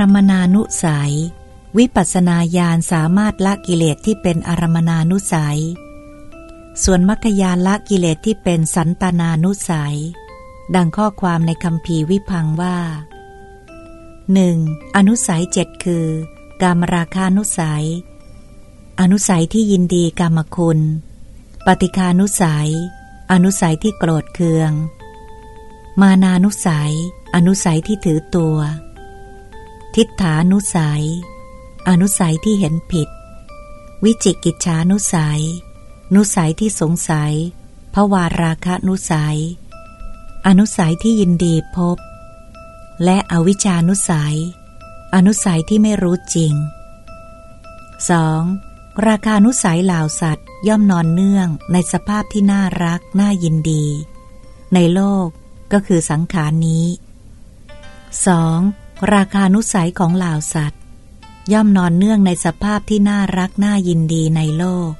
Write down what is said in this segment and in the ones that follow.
อารมณานุสัย วิปัสนาญาณสามารถละกิเลสที่เป็นอารมณานุสัย ส่วนมรรคยานละกิเลสที่เป็นสันตานานุสัย ดังข้อความในคำพีวิพังว่าหนึ่งอนุสัยเจ็ดคือกามราคานุสัย อนุสัยที่ยินดีกามคุณ ปฏิคานุสัย อนุสัยที่โกรธเคือง มานานุสัย อนุสัยที่ถือตัว ทิฏฐานุสัย อนุสัยที่เห็นผิด วิจิกิจฉานุสัย นุสัยที่สงสัยภวาราคะนุสัย อนุสัยที่ยินดีพบ และอวิชานุสัย อนุสัยที่ไม่รู้จริง 2. ราคานุสัยเหล่าสัตว์ย่อมนอนเนื่องในสภาพที่น่ารักน่ายินดี ในโลกก็คือสังขารนี้ 2. ราคานุสัยของเหล่าสัตว์ ย่อมนอนเนื่องในสภาพที่น่ารักน่ายินดีในโลก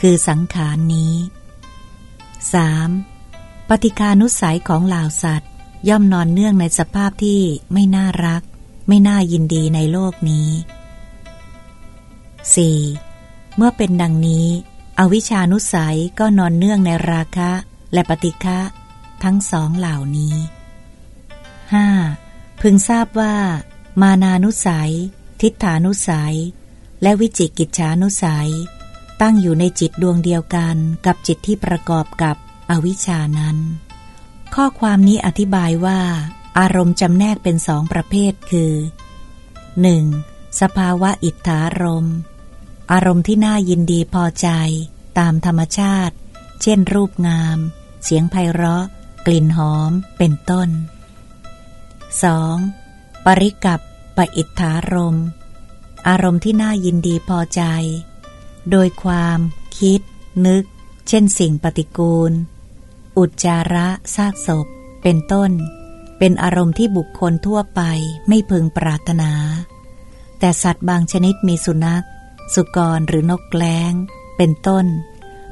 คือสังขารนี้ 3. ปฏิคานุสัยของเหล่าสัตว์ ย่อมนอนเนื่องในสภาพที่ไม่น่ารัก ไม่น่ายินดีในโลกนี้ 4. เมื่อเป็นดังนี้ อวิชานุสัยก็นอนเนื่องในราคะและปฏิฆะทั้งสองเหล่านี้ 5. พึงทราบว่า มานานุสัย ทิฏฐานุสัย และวิจิกิจฉานุสัย ตั้งอยู่ในจิตดวงเดียวกันกับจิตที่ประกอบกับอวิชานั้น ข้อความนี้อธิบายว่า อารมณ์จำแนกเป็นสองประเภทคือ 1. สภาวะอิทธารมอารมณ์ที่น่ายินดีพอใจ ตามธรรมชาติ เช่นรูปงาม เสียงไพเราะ กลิ่นหอม เป็นต้น 2. ปริกับปอิทธารม อารมณ์ที่น่ายินดีพอใจ โดยความ คิด นึก เช่นสิ่งปฏิกูล อุจจาระซากศพ เป็นต้น เป็นอารมณ์ที่บุคคลทั่วไปไม่พึงปรารถนา แต่สัตว์บางชนิดมีสุนัข สุกรหรือนกแกล้ง เป็นต้น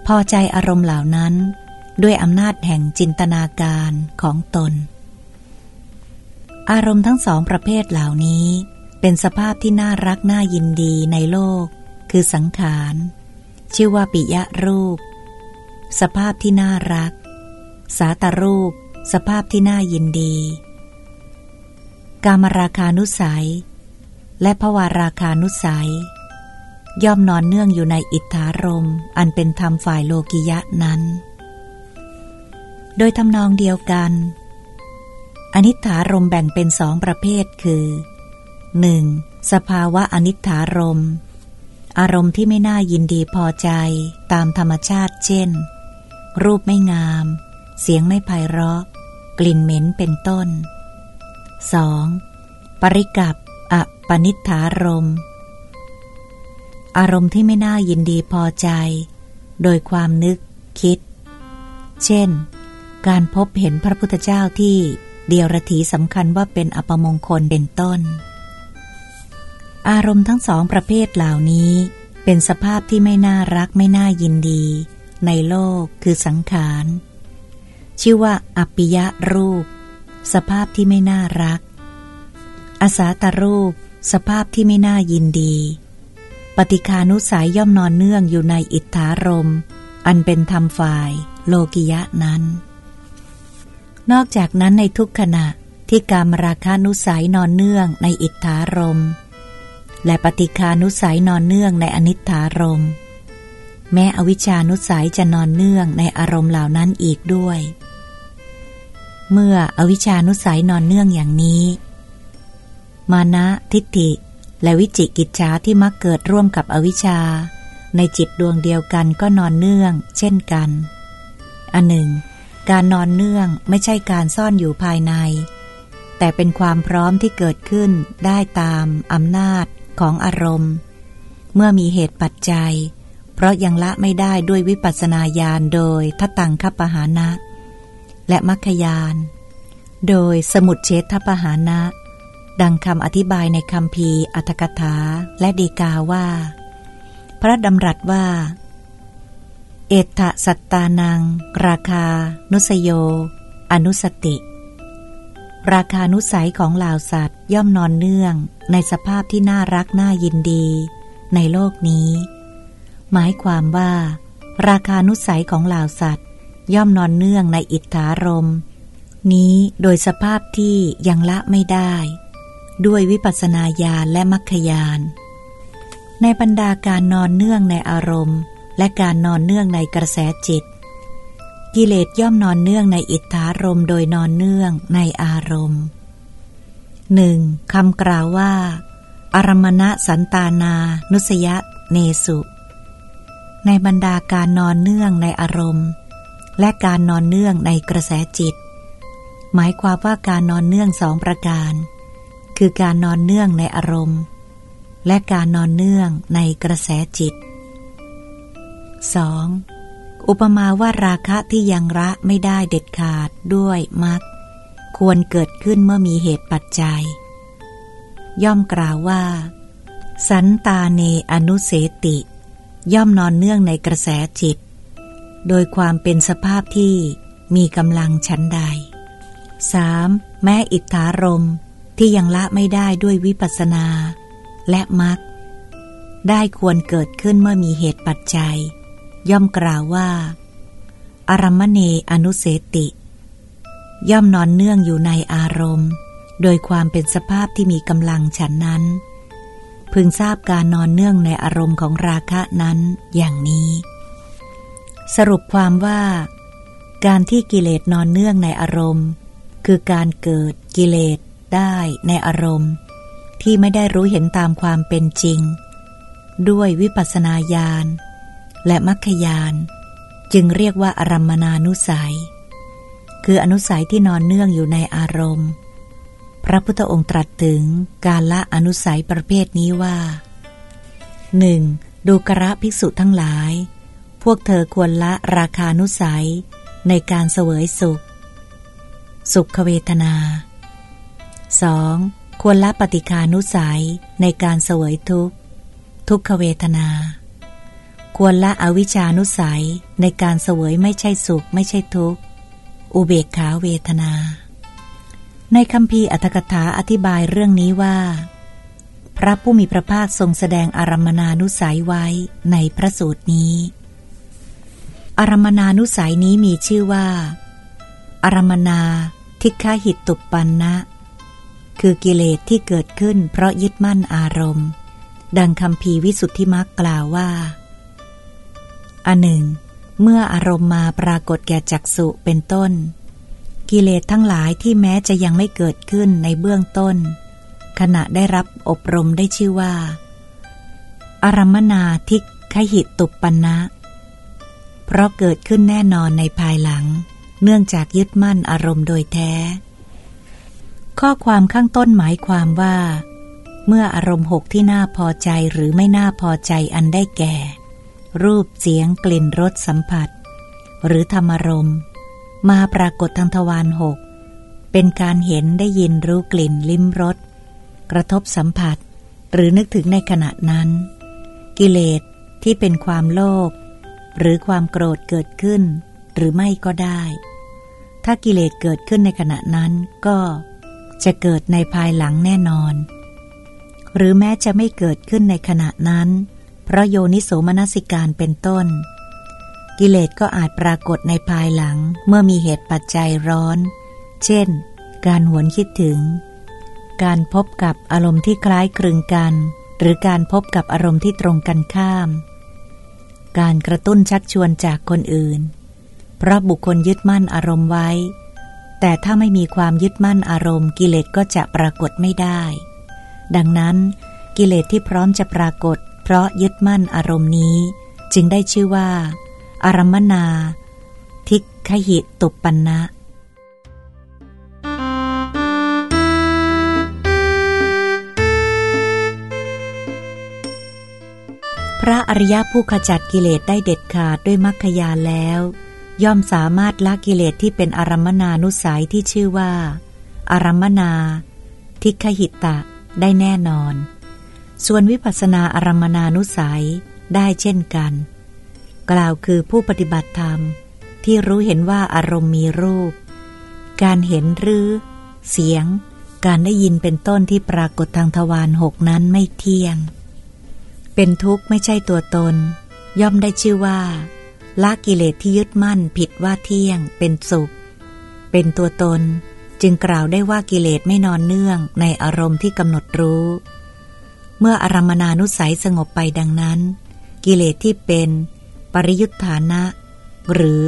พอใจอารมณ์เหล่านั้น ด้วยอำนาจแห่งจินตนาการของตน อารมณ์ทั้งสองประเภทเหล่านี้ เป็นสภาพที่น่ารักน่ายินดีในโลก คือสังขาร ชื่อว่าปิยะรูป สภาพที่น่ารัก สาตรูป สภาพที่น่ายินดี กามราคานุสัย และภวาราคานุสัย ย่อมนอนเนื่องอยู่ในอิทธารมอันเป็นธรรมฝ่ายโลกิยะนั้น โดยทำนองเดียวกัน อนิถารมแบ่งเป็นสองประเภทคือ 1. สภาวะอนิถารม อารมณ์ที่ไม่น่ายินดีพอใจตามธรรมชาติเช่น รูปไม่งาม เสียงไม่ไพเราะ กลิ่นเหม็นเป็นต้น 2. ปริกับอปนิธารม อารมณ์ที่ไม่น่ายินดีพอใจ โดยความนึกคิด เช่น การพบเห็นพระพุทธเจ้าที่ เดียรถีสำคัญว่าเป็นอัปมงคลเป็นต้น อารมณ์ทั้งสองประเภทเหล่านี้ เป็นสภาพที่ไม่น่ารักไม่น่ายินดี ในโลกคือสังขาร ชื่อว่าอัปิยะรูป สภาพที่ไม่น่ารัก อาสาตรูป สภาพที่ไม่น่ายินดี ปฏิคานุสัยย่อมนอนเนื่องอยู่ในอิทธารม อันเป็นธรรมฝ่าย โลกิยะนั้น นอกจากนั้นในทุกขณะที่การมราคานุสัยนอนเนื่องในอิทธารม และปฏิคานุสัยนอนเนื่องในอนิธารม แม้อวิชานุสัยจะนอนเนื่องในอารมณ์เหล่านั้นอีกด้วย เมื่ออวิชานุสัยนอนเนื่องอย่างนี้ มานะทิฏฐิ และวิจิกิจฉาที่มักเกิดร่วมกับอวิชา ในจิตดวงเดียวกันก็นอนเนื่อง เช่นกัน อันหนึ่ง การนอนเนื่องไม่ใช่การซ่อนอยู่ภายใน แต่เป็นความพร้อมที่เกิดขึ้นได้ตามอำนาจของอารมณ์ เมื่อมีเหตุปัจจัย เพราะยังละไม่ได้ด้วยวิปัสสนาญาณโดยทัตังคปหานะ และมัคคยาน โดยสมุดเชตทปหานะ ดังคำอธิบายในคำพีอัตถกถาและดีกาว่า พระดำรัสว่า เอตสัตตานัง ราคา นุสโย อนุสติ ราคานุสัยของเหล่าสัตว์ย่อมนอนเนื่อง ในสภาพที่น่ารักน่ายินดี ในโลกนี้ หมายความว่า ราคานุสัยของเหล่าสัตว์ ย่อมนอนเนื่องในอิทธารม นี้โดยสภาพที่ยังละไม่ได้ ด้วยวิปัสสนาญาณและมัคคยานในบรรดาการนอนเนื่องในอารมณ์ และการนอนเนื่องในกระแสจิต กิเลสย่อมนอนเนื่องในอิทธารมโดยนอนเนื่องในอารมณ์หนึ่งคำกล่าวว่า อารมณะสันตานา นุสยะ เนสุ ในบรรดาการนอนเนื่องในอารมณ์ และการนอนเนื่องในกระแสจิต หมายความว่าการนอนเนื่องสองประการ คือการนอนเนื่องในอารมณ์ และการนอนเนื่องในกระแสจิต 2. อุปมาว่าราคะที่ยังระไม่ได้เด็ดขาดด้วยมักควรเกิดขึ้นเมื่อมีเหตุปัจจัย ย่อมกล่าวว่า สันตาเนอนุเสติ ย่อมนอนเนื่องในกระแสจิต โดยความเป็นสภาพที่มีกำลังชั้นใด 3. แม้อิทธารมที่ยังละไม่ได้ด้วยวิปัสนา และมักได้ควรเกิดขึ้นเมื่อมีเหตุปัจจัย ย่อมกล่าวว่า อารมเนอนุเสติ ย่อมนอนเนื่องอยู่ในอารมณ์ โดยความเป็นสภาพที่มีกำลังฉันนั้น พึงทราบการนอนเนื่องในอารมณ์ของราคะนั้นอย่างนี้ สรุปความว่า การที่กิเลสนอนเนื่องในอารมณ์ คือการเกิดกิเลสได้ในอารมณ์ ที่ไม่ได้รู้เห็นตามความเป็นจริง ด้วยวิปัสสนาญาณ และมัคคยาน จึงเรียกว่าอารัมมนานุสัย คืออนุสัยที่นอนเนื่องอยู่ในอารมณ์ พระพุทธองค์ตรัสถึงการละอนุสัยประเภทนี้ว่าหนึ่งดูกระภิกษุทั้งหลาย พวกเธอควรละราคานุสัยในการเสวยสุข สุขเวทนา 2. ควรละปฏิคานุสัยในการเสวยทุกทุกขเวทนา ควรละอวิชานุสัยในการเสวยไม่ใช่สุขไม่ใช่ทุกข์ อุเบกขาเวทนา ในคำพีอัตถกถาอธิบายเรื่องนี้ว่า พระผู้มีพระภาคทรงแสดงอารมนานุสัยไว้ในพระสูตรนี้ อารมนานุสัยนี้มีชื่อว่า อารมนาทิฆหิตตุปปันนะ คือกิเลสที่เกิดขึ้นเพราะยึดมั่นอารมณ์ ดังคำพีวิสุทธิมักกล่าวว่า อันหนึ่ง เมื่ออารมณ์มาปรากฏแก่จักสุเป็นต้น กิเลสทั้งหลายที่แม้จะยังไม่เกิดขึ้นในเบื้องต้น ขณะได้รับอบรมได้ชื่อว่า อารมนาทิขหิตตุปปนะ เพราะเกิดขึ้นแน่นอนในภายหลัง เนื่องจากยึดมั่นอารมณ์โดยแท้ ข้อความข้างต้นหมายความว่า เมื่ออารมณ์หกที่น่าพอใจหรือไม่น่าพอใจอันได้แก่ รูปเสียงกลิ่นรสสัมผัส หรือธรรมรมมาปรากฏทางทวารหกเป็นการเห็นได้ยินรู้กลิ่นลิ้มรสกระทบสัมผัส หรือนึกถึงในขณะนั้น กิเลสที่เป็นความโลภหรือความโกรธเกิดขึ้น หรือไม่ก็ได้ ถ้ากิเลสเกิดขึ้นในขณะนั้นก็จะเกิดในภายหลังแน่นอน หรือแม้จะไม่เกิดขึ้นในขณะนั้น เพราะโยนิโสมนสิการเป็นต้น กิเลสก็อาจปรากฏในภายหลังเมื่อมีเหตุปัจจัยร้อน เช่น การหวนคิดถึง การพบกับอารมณ์ที่คล้ายคลึงกัน หรือการพบกับอารมณ์ที่ตรงกันข้าม การกระตุ้นชักชวนจากคนอื่น เพราะบุคคลยึดมั่นอารมณ์ไว้ แต่ถ้าไม่มีความยึดมั่นอารมณ์ กิเลสก็จะปรากฏไม่ได้ ดังนั้นกิเลสที่พร้อมจะปรากฏ เพราะยึดมั่นอารมณ์นี้ จึงได้ชื่อว่า อารมนา ทิคหิตุปันนะพระอริยผู้ขจัดกิเลสได้เด็ดขาดด้วยมรรคยาแล้ว ย่อมสามารถละกิเลสที่เป็นอารมนานุสัยที่ชื่อว่า อารมนา ทิคหิตะได้แน่นอน ส่วนวิปัสสนาอารมณานุสัยได้เช่นกัน กล่าวคือผู้ปฏิบัติธรรมที่รู้เห็นว่าอารมณ์มีรูป การเห็นหรือ เสียง การได้ยินเป็นต้นที่ปรากฏทางทวารหกนั้นไม่เที่ยง เป็นทุกข์ไม่ใช่ตัวตน ย่อมได้ชื่อว่าละกิเลสที่ยึดมั่นผิดว่าเที่ยง เป็นสุข เป็นตัวตน จึงกล่าวได้ว่ากิเลสไม่นอนเนื่องในอารมณ์ที่กำหนดรู้ เมื่ออารมณานุสัยสงบไปดังนั้น กิเลสที่เป็นปริยุทธานะ หรือ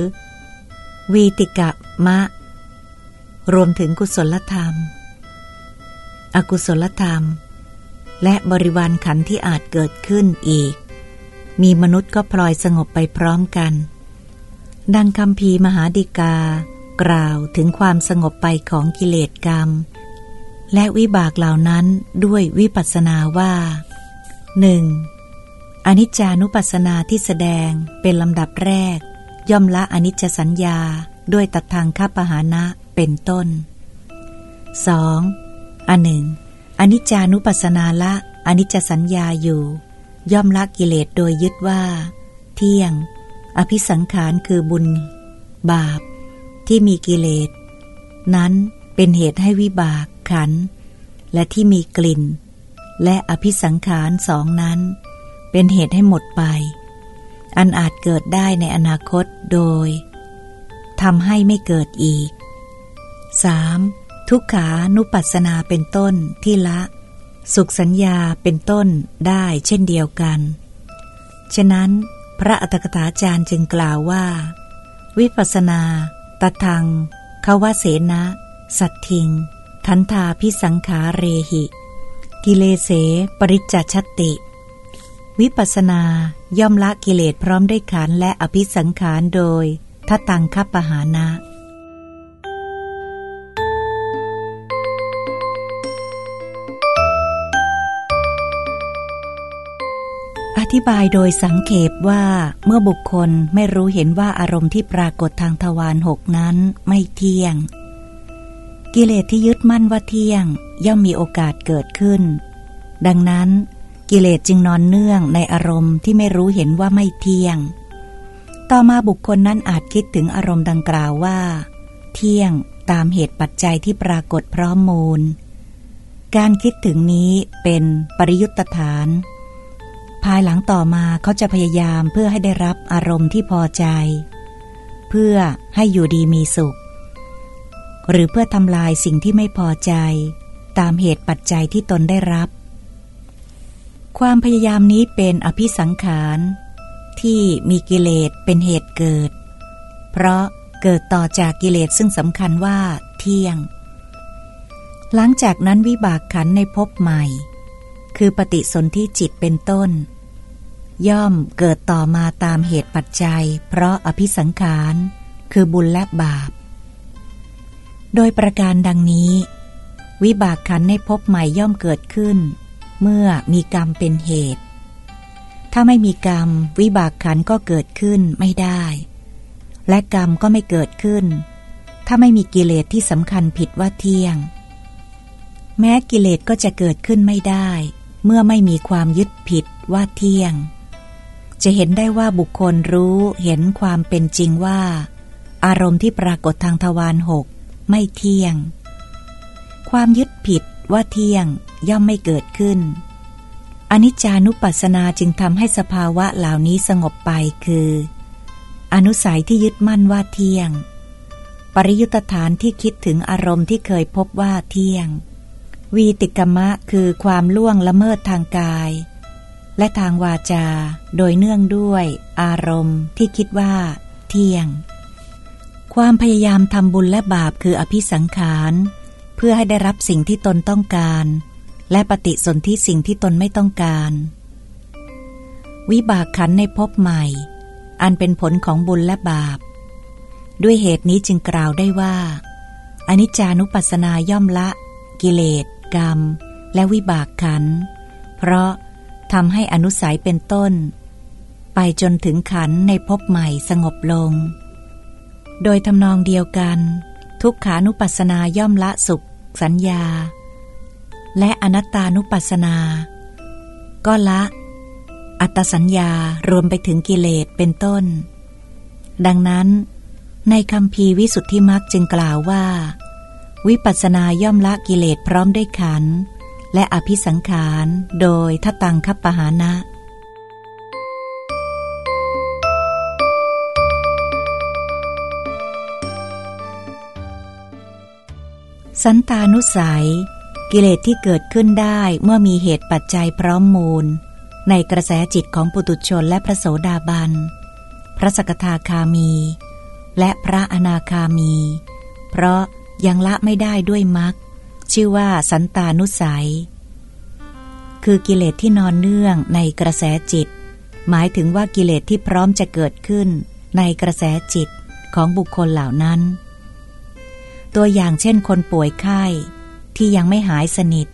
วีติกะมะ รวมถึงกุศลธรรม อกุศลธรรม และบริวารขันที่อาจเกิดขึ้นอีก มีมนุษย์ก็พลอยสงบไปพร้อมกัน ดังคำพีมหาดิกา กล่าวถึงความสงบไปของกิเลสกรรม และวิบากเหล่านั้นด้วยวิปัสสนาว่าหนึ่งอนิจจานุปัสสนาที่แสดงเป็นลำดับแรก ย่อมละอนิจจสัญญาด้วยตัดทางคับปหานะเป็นต้น 2. อันหนึ่งอนิจจานุปัสสนาละอนิจจสัญญาอยู่ ย่อมละกิเลสโดยยึดว่า เที่ยง อภิสังขารคือบุญ บาป ที่มีกิเลส นั้นเป็นเหตุให้วิบาก ขัน และที่มีกลิ่น และอภิสังขารสองนั้น เป็นเหตุให้หมดไป อันอาจเกิดได้ในอนาคตโดยทำให้ไม่เกิดอีก 3. ทุกขานุปัสสนาเป็นต้นที่ละ สุขสัญญาเป็นต้นได้เช่นเดียวกัน ฉะนั้นพระอัตถกถาจารย์จึงกล่าวว่า วิปัสนาตทังขาวเสนะ สัตทิง ทันทาพิสังขาเรหิ กิเลเส ปริจจชติ วิปัสนาย่อมละกิเลสพร้อมด้วยขันและอภิสังขารโดยทัตังคัปปหานะอธิบายโดยสังเขปว่าเมื่อบุคคลไม่รู้เห็นว่าอารมณ์ที่ปรากฏทางทวารหกนั้นไม่เที่ยง กิเลสที่ยึดมั่นว่าเที่ยง ย่อมมีโอกาสเกิดขึ้น ดังนั้น กิเลสจึงนอนเนื่องในอารมณ์ที่ไม่รู้เห็นว่าไม่เที่ยง ต่อมาบุคคลนั้นอาจคิดถึงอารมณ์ดังกล่าวว่า เที่ยงตามเหตุปัจจัยที่ปรากฏพร้อมมูล การคิดถึงนี้เป็นปริยุตฐาน ภายหลังต่อมาเขาจะพยายามเพื่อให้ได้รับอารมณ์ที่พอใจ เพื่อให้อยู่ดีมีสุข หรือเพื่อทำลายสิ่งที่ไม่พอใจ ตามเหตุปัจจัยที่ตนได้รับ ความพยายามนี้เป็นอภิสังขาร ที่มีกิเลสเป็นเหตุเกิด เพราะเกิดต่อจากกิเลสซึ่งสำคัญว่าเที่ยง หลังจากนั้นวิบากขันในภพใหม่ คือปฏิสนธิจิตเป็นต้น ย่อมเกิดต่อมาตามเหตุปัจจัย เพราะอภิสังขาร คือบุญและบาป โดยประการดังนี้ วิบากขันในภพใหม่ย่อมเกิดขึ้น เมื่อมีกรรมเป็นเหตุ ถ้าไม่มีกรรม วิบากขันก็เกิดขึ้นไม่ได้ และกรรมก็ไม่เกิดขึ้น ถ้าไม่มีกิเลสที่สำคัญผิดว่าเที่ยง แม้กิเลสก็จะเกิดขึ้นไม่ได้ เมื่อไม่มีความยึดผิดว่าเที่ยง จะเห็นได้ว่าบุคคลรู้เห็นความเป็นจริงว่า อารมณ์ที่ปรากฏทางทวารหก ไม่เที่ยง ความยึดผิดว่าเที่ยงย่อมไม่เกิดขึ้น อนิจจานุปัสสนาจึงทำให้สภาวะเหล่านี้สงบไปคือ อนุสัยที่ยึดมั่นว่าเที่ยง ปริยุตฐานที่คิดถึงอารมณ์ที่เคยพบว่าเที่ยง วีติกมะคือความล่วงละเมิดทางกาย และทางวาจา โดยเนื่องด้วย อารมณ์ที่คิดว่า เที่ยง ความพยายามทำบุญและบาปคืออภิสังขาร เพื่อให้ได้รับสิ่งที่ตนต้องการ และปฏิสนธิสิ่งที่ตนไม่ต้องการ วิบากขันในภพใหม่ อันเป็นผลของบุญและบาป ด้วยเหตุนี้จึงกล่าวได้ว่าอนิจจานุปัสสนาย่อมละ กิเลส กรรม และวิบากขัน เพราะทำให้อนุสัยเป็นต้น ไปจนถึงขันในภพใหม่สงบลง โดยทำนองเดียวกัน ทุกขานุปัสสนาย่อมละสุข สัญญา และอนัตตานุปัสสนา ก็ละ อัตสัญญารวมไปถึงกิเลสเป็นต้น ดังนั้น ในคำพีวิสุทธิมักจึงกล่าวว่า วิปัสสนาย่อมละกิเลสพร้อมด้วยขัน และอภิสังขาร โดยทัตังคัปปหานะ สันตานุสัย กิเลสที่เกิดขึ้นได้เมื่อมีเหตุปัจจัยพร้อมมูล ในกระแสจิตของปุตุชนและพระโสดาบัน พระสกทาคามี และพระอนาคามี เพราะยังละไม่ได้ด้วยมรรคชื่อว่าสันตานุสัย คือกิเลสที่นอนเนื่องในกระแสจิต หมายถึงว่ากิเลสที่พร้อมจะเกิดขึ้นในกระแสจิตของบุคคลเหล่านั้น ตัวอย่างเช่นคนป่วยไข้ ที่ยังไม่หายสนิท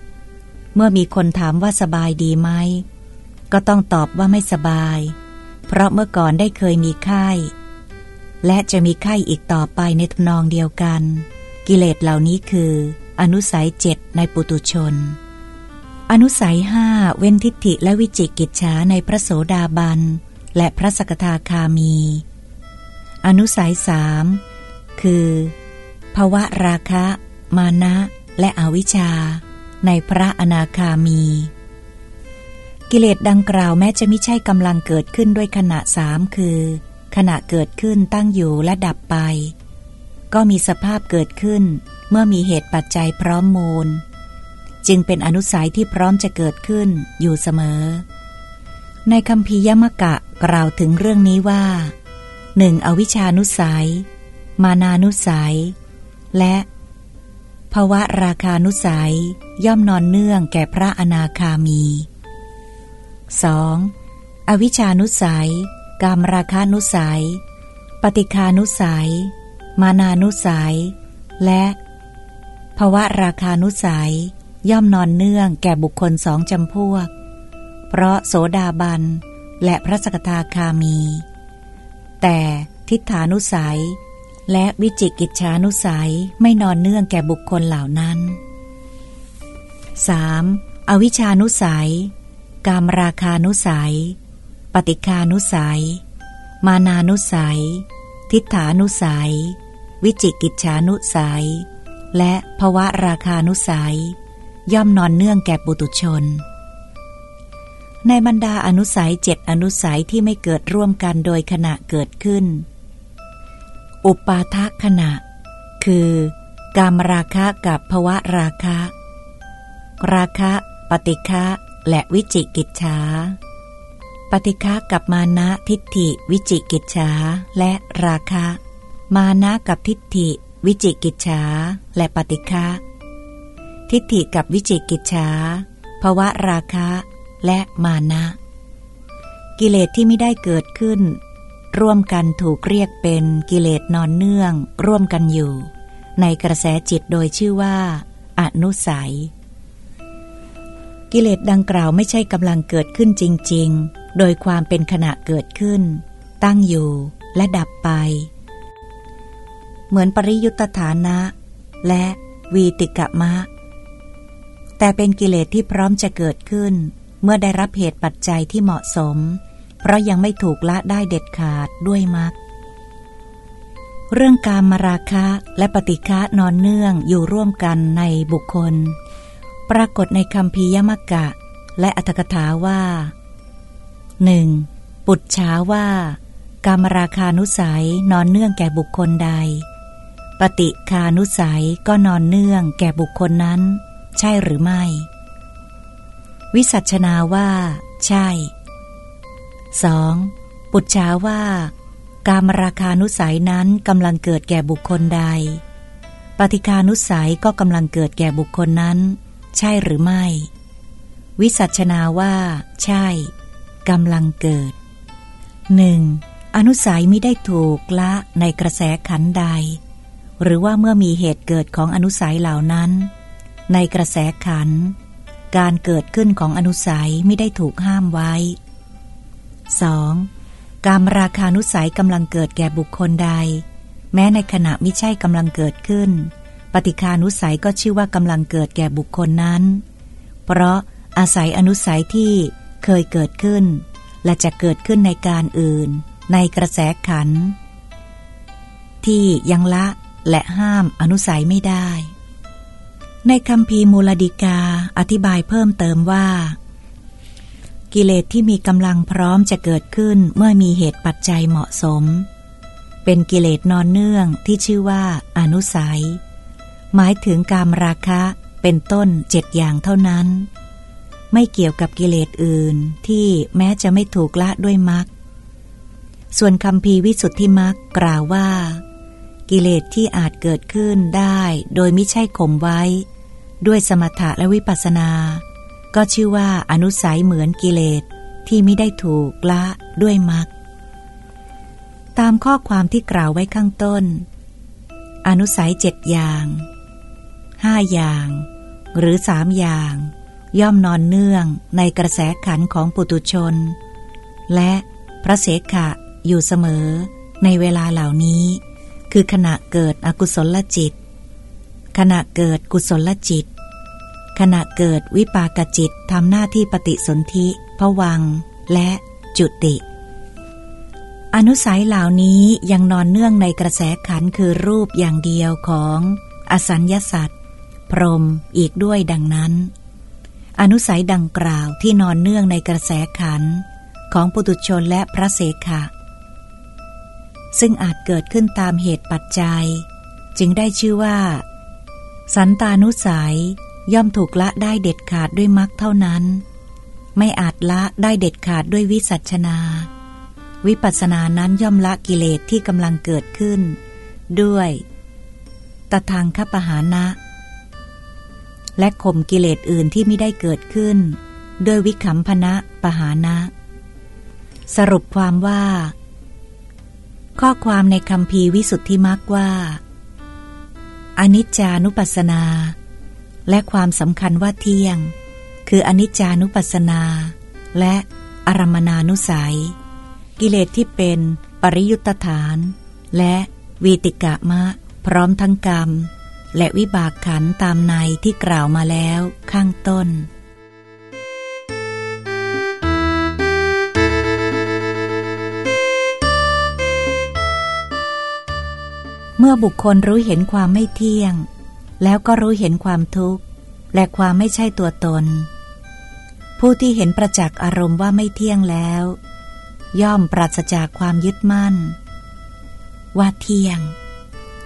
เมื่อมีคนถามว่าสบายดีไหม ก็ต้องตอบว่าไม่สบาย เพราะเมื่อก่อนได้เคยมีไข้ และจะมีไข้อีกต่อไปในทนองเดียวกัน กิเลสเหล่านี้คือ อนุสัยเจ็ดในปุตุชน อนุสัยห้าเว้นทิฏฐิและวิจิกิจฉาในพระโสดาบันและพระสกทาคามี อนุสัยสามคือ ภวะราคะ มานะ และอวิชชา ในพระอนาคามี กิเลสดังกล่าวแม้จะไม่ใช่กำลังเกิดขึ้นด้วยขณะสามคือ ขณะเกิดขึ้นตั้งอยู่และดับไป ก็มีสภาพเกิดขึ้น เมื่อมีเหตุปัจจัยพร้อมมูล จึงเป็นอนุสัยที่พร้อมจะเกิดขึ้นอยู่เสมอ ในคำพียมกะกล่าวถึงเรื่องนี้ว่าหนึ่งอวิชานุสัย มานานุสัย และภวะราคานุสัย ย่อมนอนเนื่องแก่พระอนาคามี 2. อวิชานุสัย กามราคานุสัย ปฏิคานุสัย มานานุสัย และภวะราคานุสัย ย่อมนอนเนื่องแก่บุคคลสองจำพวก เพราะโสดาบัน และพระสกทาคามี แต่ทิฏฐานุสัย และวิจิกิจฉานุสัยไม่นอนเนื่องแก่บุคคลเหล่านั้น 3. อวิชานุสัย กามราคานุสัย ปฏิคานุสัย มานานุสัย ทิฏฐานุสัย วิจิกิจฉานุสัย และภวะราคานุสัย ย่อมนอนเนื่องแก่ปุตุชน ในบรรดาอนุสัยเจ็ดอนุสัยที่ไม่เกิดร่วมกันโดยขณะเกิดขึ้น อุปาทขณะ คือ กามราคะกับภวะราคะ ราคะ ปฏิฆะและวิจิกิจฉาปฏิฆะกับมานะทิฏฐิ วิจิกิจฉาและราคะ มานะกับทิฏฐิ วิจิกิจฉาและปฏิฆะทิฏฐิกับวิจิกิจฉาภวะราคะและมานะ กิเลสที่ไม่ได้เกิดขึ้น ร่วมกันถูกเรียกเป็นกิเลสนอนเนื่อง ร่วมกันอยู่ ในกระแสจิตโดยชื่อว่า อนุสัย กิเลสดังกล่าวไม่ใช่กำลังเกิดขึ้นจริง ๆ โดยความเป็นขณะเกิดขึ้น ตั้งอยู่และดับไป เหมือนปริยุตฐานะ และวีติกะมะ แต่เป็นกิเลสที่พร้อมจะเกิดขึ้น เมื่อได้รับเหตุปัจจัยที่เหมาะสม เพราะยังไม่ถูกละได้เด็ดขาดด้วยมรรคเรื่องการมราคะและปฏิฆะนอนเนื่องอยู่ร่วมกันในบุคคล ปรากฏในคำพียมกะ และอัตถกถาว่าหนึ่งปุจฉาว่า การมราคานุสัยนอนเนื่องแก่บุคคลใด ปฏิคานุสัยก็นอนเนื่องแก่บุคคลนั้น ใช่หรือไม่ วิสัชนาว่า ใช่ 2. ปุจฉาว่า การมราคานุสัยนั้นกำลังเกิดแก่บุคคลใด ปฏิคานุสัยก็กำลังเกิดแก่บุคคลนั้น ใช่หรือไม่ วิสัชนาว่า ใช่กำลังเกิดหนึ่งอนุสัยไม่ได้ถูกละในกระแสขันใด หรือว่าเมื่อมีเหตุเกิดของอนุสัยเหล่านั้น ในกระแสขัน การเกิดขึ้นของอนุสัยไม่ได้ถูกห้ามไว้ 2. การราคานุสัยกำลังเกิดแก่บุคคลใด แม้ในขณะม่ใช่กำลังเกิดขึ้น ปฏิคานุสัยก็ชื่อว่ากำลังเกิดแก่บุคคลนั้น เพราะอาศัยอนุสัยที่เคยเกิดขึ้น และจะเกิดขึ้นในการอื่น ในกระแสขัน ที่ยังละและห้ามอนุสัยไม่ได้ ในคำพีมูลดิกาอธิบายเพิ่มเติมว่า กิเลสที่มีกำลังพร้อมจะเกิดขึ้นเมื่อมีเหตุปัจจัยเหมาะสม เป็นกิเลสนอนเนื่องที่ชื่อว่า อนุสัย หมายถึงกามราคะเป็นต้นเจ็ดอย่างเท่านั้น ไม่เกี่ยวกับกิเลสอื่นที่แม้จะไม่ถูกละด้วยมรรคส่วนคำพีวิสุทธิมรรคกล่าวว่า กิเลสที่อาจเกิดขึ้นได้ โดยไม่ใช่ข่มไว้ ด้วยสมถะและวิปัสสนา ก็ชื่อว่าอนุสัยเหมือนกิเลสที่ไม่ได้ถูกละด้วยมรรคตามข้อความที่กล่าวไว้ข้างต้น อนุสัยเจ็ดอย่างห้าอย่าง หรือสามอย่าง ย่อมนอนเนื่องในกระแสขันของปุตุชน และพระเสขะอยู่เสมอ ในเวลาเหล่านี้ คือขณะเกิดอกุศลจิต ขณะเกิดกุศลจิต ขณะเกิดวิปากจิตทำหน้าที่ปฏิสนธิผวัง และจุติ อนุสัยเหล่านี้ยังนอนเนื่องในกระแสขันคือรูปอย่างเดียวของอสัญญาสัตว์พรหมอีกด้วยดังนั้น อนุสัยดังกล่าวที่นอนเนื่องในกระแสขันของปุตุชนและพระเสขะ ซึ่งอาจเกิดขึ้นตามเหตุปัจจัย จึงได้ชื่อว่า สันตานุสัย ย่อมถูกละได้เด็ดขาดด้วยมรรคเท่านั้น ไม่อาจละได้เด็ดขาดด้วยวิสัชนา วิปัสสนานั้นย่อมละกิเลสที่กำลังเกิดขึ้น ด้วยตทางคปหานะ และข่มกิเลสอื่นที่ไม่ได้เกิดขึ้น ด้วยวิขำพนะปหานะ สรุปความว่า ข้อความในคำพีวิสุทธิมักว่า อนิจจานุปัสสนา และความสำคัญว่าเที่ยง คืออนิจจานุปัสสนา และอารมนานุสัย กิเลสที่เป็นปริยุตฐาน และวีติกะมะ พร้อมทั้งกรรม และวิบากขันตามในที่กล่าวมาแล้วข้างต้นเมื่อบุคคลรู้เห็นความไม่เที่ยง แล้วก็รู้เห็นความทุกข์ และความไม่ใช่ตัวตน ผู้ที่เห็นประจักษ์อารมณ์ว่าไม่เที่ยงแล้ว ย่อมปราศจากความยึดมั่น ว่าเที่ยง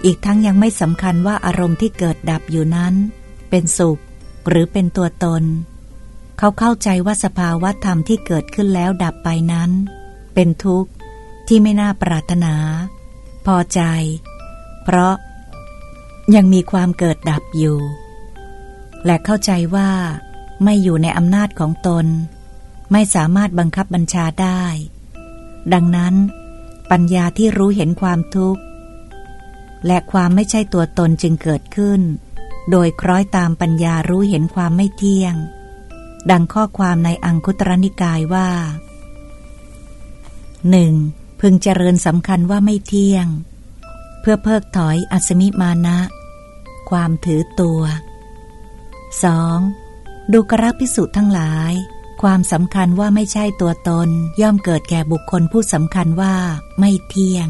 อีกทั้งยังไม่สำคัญว่าอารมณ์ที่เกิดดับอยู่นั้น เป็นสุขหรือเป็นตัวตน เขาเข้าใจว่าสภาวะธรรมที่เกิดขึ้นแล้วดับไปนั้น เป็นทุกข์ที่ไม่น่าปรารถนา พอใจ เพราะ ยังมีความเกิดดับอยู่ และเข้าใจว่าไม่อยู่ในอำนาจของตน ไม่สามารถบังคับบัญชาได้ ดังนั้น ปัญญาที่รู้เห็นความทุกข์ และความไม่ใช่ตัวตนจึงเกิดขึ้น โดยคล้อยตามปัญญารู้เห็นความไม่เที่ยง ดังข้อความในอังคุตรนิกายว่าหนึ่งพึงเจริญสำคัญว่าไม่เที่ยง เพื่อเพิกถอยอัศมิมานะ ความถือตัว 2. ดูกราพิสุทั้งหลาย ความสำคัญว่าไม่ใช่ตัวตน ย่อมเกิดแก่บุคคลผู้สำคัญว่าไม่เที่ยง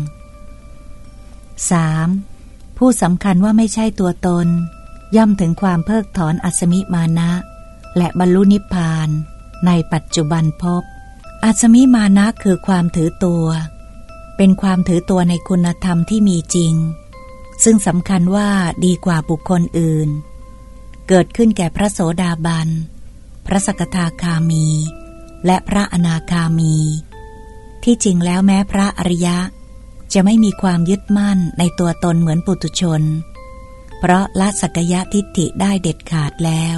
3. ผู้สำคัญว่าไม่ใช่ตัวตน ย่อมถึงความเพิกถอนอัศมิมานะ และบรรลุนิพพาน ในปัจจุบันพบ อัศมิมานะคือความถือตัว เป็นความถือตัวในคุณธรรมที่มีจริง ซึ่งสำคัญว่าดีกว่าบุคคลอื่น เกิดขึ้นแก่พระโสดาบัน พระสกทาคามี และพระอนาคามี ที่จริงแล้วแม้พระอริยะ จะไม่มีความยึดมั่นในตัวตนเหมือนปุตุชน เพราะละสักยะทิฏฐิได้เด็ดขาดแล้ว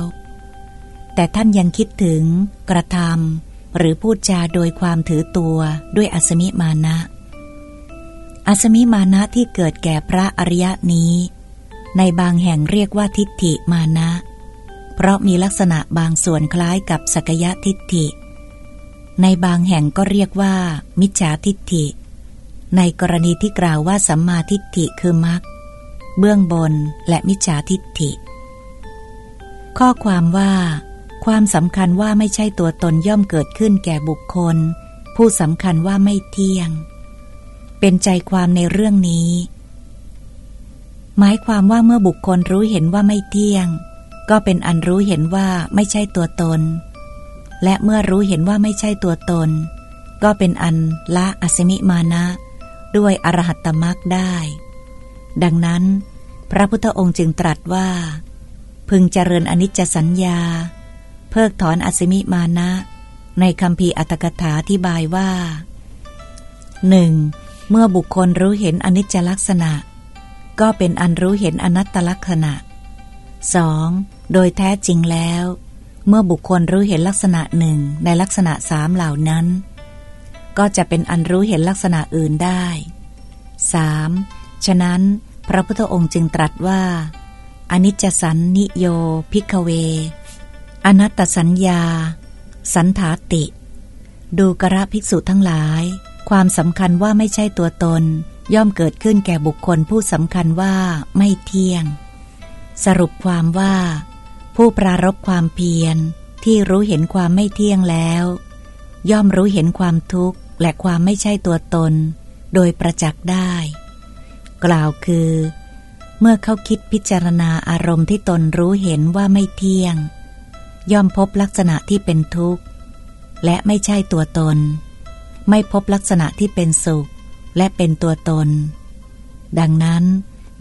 แต่ท่านยังคิดถึง กระทำหรือพูดจาโดยความถือตัวด้วยอสมิมานะ อัสมิมานะที่เกิดแก่พระอริยนี้ ในบางแห่งเรียกว่าทิฏฐิมานะ เพราะมีลักษณะบางส่วนคล้ายกับสกยะทิฏฐิ ในบางแห่งก็เรียกว่า มิจฉาทิฏฐิ ในกรณีที่กล่าวว่าสัมมาทิฏฐิคือมรรคเบื้องบนและมิจฉาทิฏฐิ ข้อความว่า ความสำคัญว่าไม่ใช่ตัวตนย่อมเกิดขึ้นแก่บุคคล ผู้สำคัญว่าไม่เที่ยง เป็นใจความในเรื่องนี้ หมายความว่าเมื่อบุคคลรู้เห็นว่าไม่เที่ยง ก็เป็นอันรู้เห็นว่าไม่ใช่ตัวตน และเมื่อรู้เห็นว่าไม่ใช่ตัวตน ก็เป็นอันละอสมิมานะ ด้วยอรหัตตมรักได้ ดังนั้น พระพุทธองค์จึงตรัสว่า พึงเจริญอนิจจสัญญา เพิกถอนอสมิมานะ ในคำพีอัตถกถาที่บายว่าหนึ่ง เมื่อบุคคลรู้เห็นอนิจจลักษณะ ก็เป็นอันรู้เห็นอนัตตลักษณะ 2. โดยแท้จริงแล้ว เมื่อบุคคลรู้เห็นลักษณะหนึ่งในลักษณะสามเหล่านั้น ก็จะเป็นอันรู้เห็นลักษณะอื่นได้ 3. ฉะนั้นพระพุทธองค์จึงตรัสว่าอนิจจสันนิโยพิกเว อนัตตสัญญา สันถาติ ดูกระภิกษุทั้งหลาย ความสำคัญว่าไม่ใช่ตัวตน ย่อมเกิดขึ้นแก่บุคคลผู้สำคัญว่าไม่เที่ยง สรุปความว่า ผู้ปรารบความเพียร ที่รู้เห็นความไม่เที่ยงแล้ว ย่อมรู้เห็นความทุกข์และความไม่ใช่ตัวตน โดยประจักษ์ได้ กล่าวคือ เมื่อเขาคิดพิจารณาอารมณ์ที่ตนรู้เห็นว่าไม่เที่ยง ย่อมพบลักษณะที่เป็นทุกข์ และไม่ใช่ตัวตน ไม่พบลักษณะที่เป็นสุข และเป็นตัวตน ดังนั้น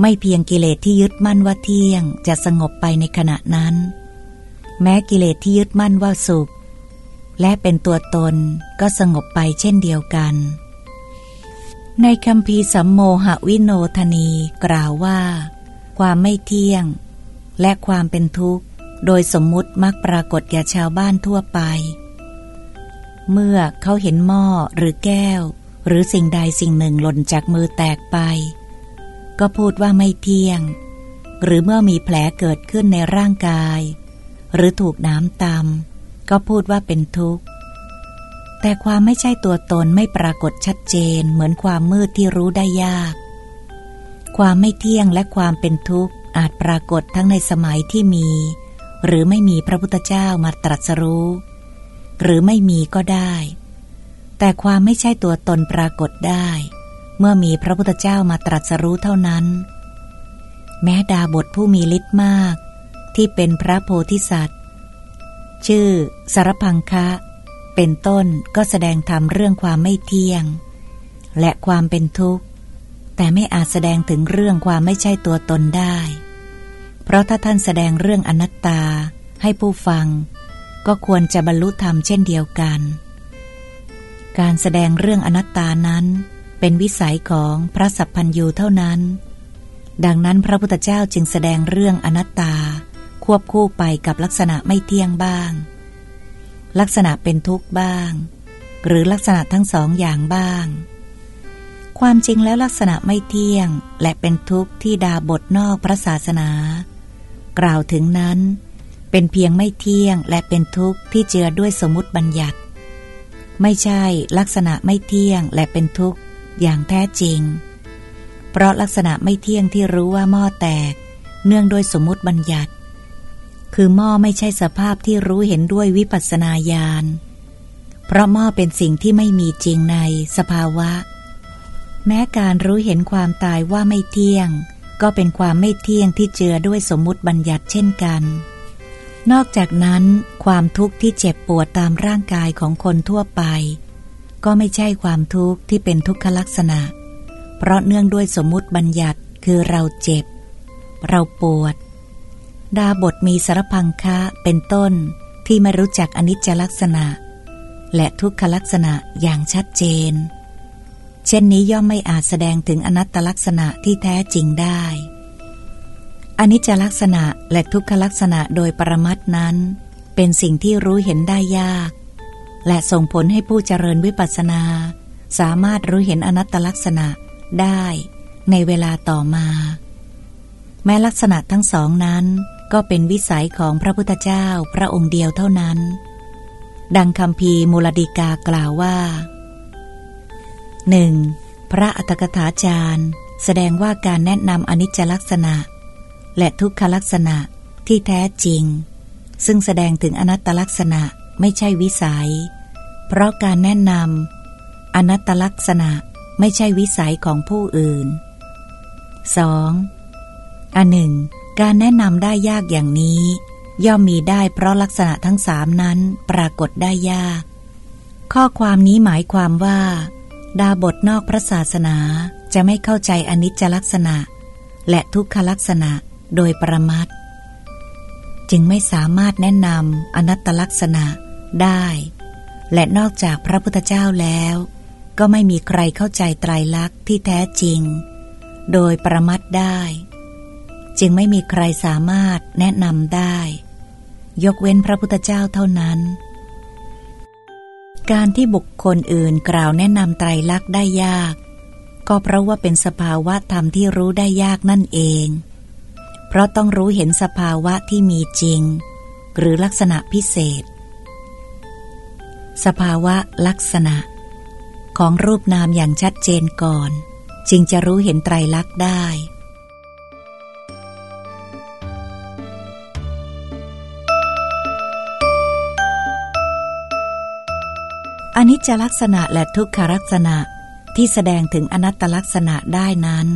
ไม่เพียงกิเลสที่ยึดมั่นว่าเที่ยงจะสงบไปในขณะนั้น แม้กิเลสที่ยึดมั่นว่าสุข และเป็นตัวตนก็สงบไปเช่นเดียวกัน ในคำพีสัมโมหวิโนทนีกล่าวว่า ความไม่เที่ยง และความเป็นทุกข์ โดยสมมุติมักปรากฏแก่ชาวบ้านทั่วไป เมื่อเขาเห็นหม้อหรือแก้ว หรือสิ่งใดสิ่งหนึ่งหล่นจากมือแตกไป ก็พูดว่าไม่เที่ยง หรือเมื่อมีแผลเกิดขึ้นในร่างกาย หรือถูกน้ำตำก็พูดว่าเป็นทุกข์ แต่ความไม่ใช่ตัวตนไม่ปรากฏชัดเจนเหมือนความมืดที่รู้ได้ยาก ความไม่เที่ยงและความเป็นทุกข์อาจปรากฏทั้งในสมัยที่มี หรือไม่มีพระพุทธเจ้ามาตรัสรู้ หรือไม่มีก็ได้ แต่ความไม่ใช่ตัวตนปรากฏได้ เมื่อมีพระพุทธเจ้ามาตรัสรู้เท่านั้น แม้ดาบทผู้มีฤทธิ์มาก ที่เป็นพระโพธิสัตว์ ชื่อสารพังคะ เป็นต้นก็แสดงธรรมเรื่องความไม่เที่ยง และความเป็นทุกข์ แต่ไม่อาจแสดงถึงเรื่องความไม่ใช่ตัวตนได้ เพราะถ้าท่านแสดงเรื่องอนัตตาให้ผู้ฟัง ก็ควรจะบรรลุธรรมเช่นเดียวกัน การแสดงเรื่องอนัตตานั้น เป็นวิสัยของพระสัพพัญยูเท่านั้น ดังนั้นพระพุทธเจ้าจึงแสดงเรื่องอนัตตา ควบคู่ไปกับลักษณะไม่เที่ยงบ้าง ลักษณะเป็นทุกข์บ้าง หรือลักษณะทั้งสองอย่างบ้าง ความจริงแล้วลักษณะไม่เที่ยงและเป็นทุกข์ที่ดาบทนอกพระศาสนา กล่าวถึงนั้น เป็นเพียงไม่เที่ยงและเป็นทุกข์ที่เจือด้วยสมมติบัญญัติ ไม่ใช่ลักษณะไม่เที่ยงและเป็นทุกข์อย่างแท้จริง เพราะลักษณะไม่เที่ยงที่รู้ว่าหม้อแตก เนื่องด้วยสมมติบัญญัติ คือหม้อไม่ใช่สภาพที่รู้เห็นด้วยวิปัสสนาญาณเพราะหม้อเป็นสิ่งที่ไม่มีจริงในสภาวะ แม้การรู้เห็นความตายว่าไม่เที่ยง ก็เป็นความไม่เที่ยงที่เจือด้วยสมมติบัญญัติเช่นกัน นอกจากนั้น ความทุกข์ที่เจ็บปวดตามร่างกายของคนทั่วไป ก็ไม่ใช่ความทุกข์ที่เป็นทุกขลักษณะ เพราะเนื่องด้วยสมมุติบัญญัติคือเราเจ็บ เราปวด ดาบทมีสารพังคะเป็นต้นที่ไม่รู้จักอนิจจลักษณะ และทุกขลักษณะอย่างชัดเจน เช่นนี้ย่อมไม่อาจแสดงถึงอนัตตลักษณะที่แท้จริงได้ อนิจจลักษณะและทุกขลักษณะโดยปรมัตนั้น เป็นสิ่งที่รู้เห็นได้ยาก และส่งผลให้ผู้เจริญวิปัสสนา สามารถรู้เห็นอนัตตลักษณะได้ในเวลาต่อมา แม้ลักษณะทั้งสองนั้นก็เป็นวิสัยของพระพุทธเจ้าพระองค์เดียวเท่านั้น ดังคำพีมูลดิกากล่าวว่าหนึ่งพระอัตถกถาจารย์ แสดงว่าการแนะนำอนิจจลักษณะ และทุกขลักษณะที่แท้จริง ซึ่งแสดงถึงอนัตตลักษณะไม่ใช่วิสัย เพราะการแนะนำอนัตตลักษณะไม่ใช่วิสัยของผู้อื่น 2. อันหนึ่ง การแนะนำได้ยากอย่างนี้ ย่อมมีได้เพราะลักษณะทั้งสามนั้นปรากฏได้ยาก ข้อความนี้หมายความว่า ดาบทนอกพระศาสนาจะไม่เข้าใจอนิจจลักษณะ และทุกขลักษณะ โดยประมัดจึงไม่สามารถแนะนำอนัตตลักษณะได้ และนอกจากพระพุทธเจ้าแล้ว ก็ไม่มีใครเข้าใจไตรลักษณ์ที่แท้จริง โดยประมัดได้ จึงไม่มีใครสามารถแนะนำได้ ยกเว้นพระพุทธเจ้าเท่านั้น การที่บุคคลอื่นกล่าวแนะนำไตรลักษณ์ได้ยาก ก็เพราะว่าเป็นสภาวะธรรมที่รู้ได้ยากนั่นเอง เพราะต้องรู้เห็นสภาวะที่มีจริง หรือลักษณะพิเศษ สภาวะลักษณะ ของรูปนามอย่างชัดเจนก่อน จึงจะรู้เห็นไตรลักษณ์ได้อนิจจลักษณะและทุกขลักษณะที่แสดงถึงอนัตตลักษณะได้นั้น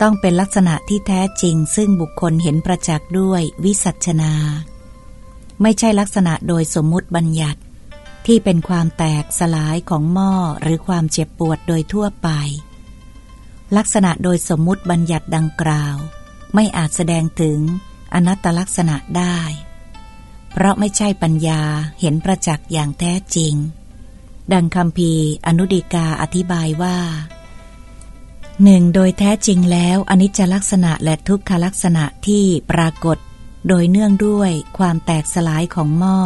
ต้องเป็นลักษณะที่แท้จริง ซึ่งบุคคลเห็นประจักษ์ด้วยวิสัชนา ไม่ใช่ลักษณะโดยสมมุติบัญญัติ ที่เป็นความแตกสลายของหม้อหรือความเจ็บปวดโดยทั่วไป ลักษณะโดยสมมุติบัญญัติดังกล่าว ไม่อาจแสดงถึงอนัตตลักษณะได้ เพราะไม่ใช่ปัญญาเห็นประจักษ์อย่างแท้จริง ดังคำพีอนุดิกาอธิบายว่า หนึ่งโดยแท้จริงแล้วอนิจจลักษณะและทุกขลักษณะที่ปรากฏ โดยเนื่องด้วยความแตกสลายของหม้อ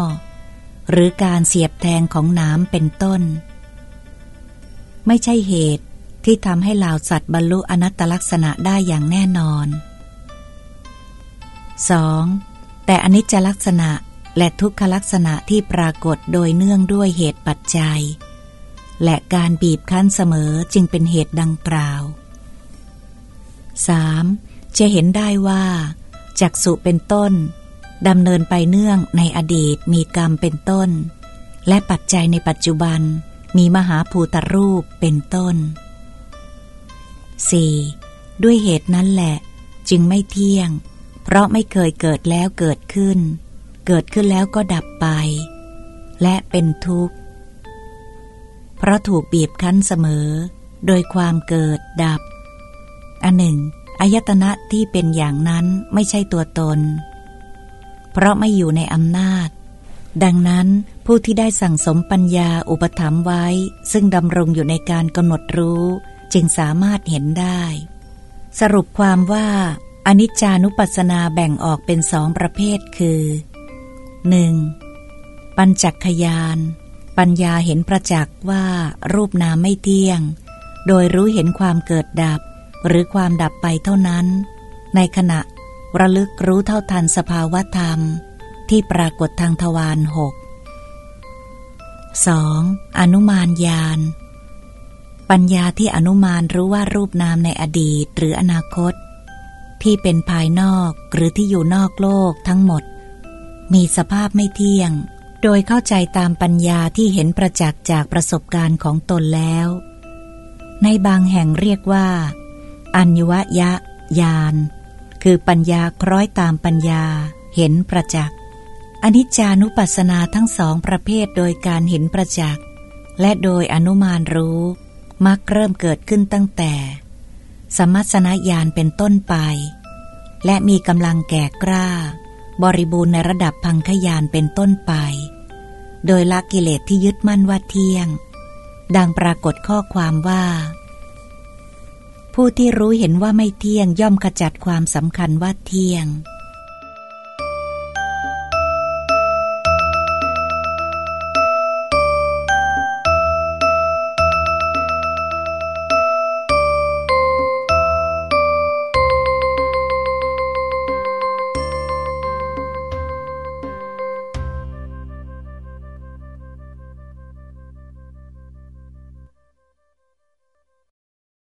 หรือการเสียบแทงของน้ำเป็นต้น ไม่ใช่เหตุที่ทำให้เหล่าสัตว์บรรลุอนัตตลักษณะได้อย่างแน่นอน 2. แต่อนิจจลักษณะและทุกขลักษณะที่ปรากฏโดยเนื่องด้วยเหตุปัจจัย และการบีบคั้นเสมอจึงเป็นเหตุดังกล่าว 3. จะเห็นได้ว่าจักสุเป็นต้นดำเนินไปเนื่องในอดีตมีกรรมเป็นต้น และปัจจัยในปัจจุบันมีมหาภูตรูปเป็นต้น 4. ด้วยเหตุนั้นแหละ จึงไม่เที่ยง เพราะไม่เคยเกิดแล้วเกิดขึ้น เกิดขึ้นแล้วก็ดับไป และเป็นทุกข์ เพราะถูกบีบคั้นเสมอ โดยความเกิดดับ อันหนึ่งอายตนะที่เป็นอย่างนั้นไม่ใช่ตัวตน เพราะไม่อยู่ในอำนาจ ดังนั้นผู้ที่ได้สั่งสมปัญญาอุปถัมภ์ไว้ ซึ่งดำรงอยู่ในการกำหนดรู้ จึงสามารถเห็นได้ สรุปความว่า อนิจจานุปัสสนาแบ่งออกเป็นสองประเภทคือ 1. ปัญจักขยาน ปัญญาเห็นประจักษ์ว่ารูปนามไม่เที่ยง โดยรู้เห็นความเกิดดับ หรือความดับไปเท่านั้น ในขณะระลึกรู้เท่าทันสภาวะธรรมที่ปรากฏทางทวารหก 2. อนุมานญาณปัญญาที่อนุมานรู้ว่ารูปนามในอดีตหรืออนาคต ที่เป็นภายนอกหรือที่อยู่นอกโลกทั้งหมด มีสภาพไม่เที่ยง โดยเข้าใจตามปัญญาที่เห็นประจักษ์จากประสบการณ์ของตนแล้ว ในบางแห่งเรียกว่า อัญญวะยะยาน คือปัญญาคล้อยตามปัญญา เห็นประจักษ์อนิจจานุปัสสนาทั้งสองประเภทโดยการเห็นประจักษ์และโดยอนุมานรู้มักเริ่มเกิดขึ้นตั้งแต่ สมัสนญาณเป็นต้นไป และมีกำลังแก่กล้า บริบูรณ์ในระดับพังขยานเป็นต้นไป โดยละกิเลสที่ยึดมั่นว่าเที่ยง ดังปรากฏข้อความว่า ผู้ที่รู้เห็นว่าไม่เที่ยงย่อมขจัดความสำคัญว่าเที่ยง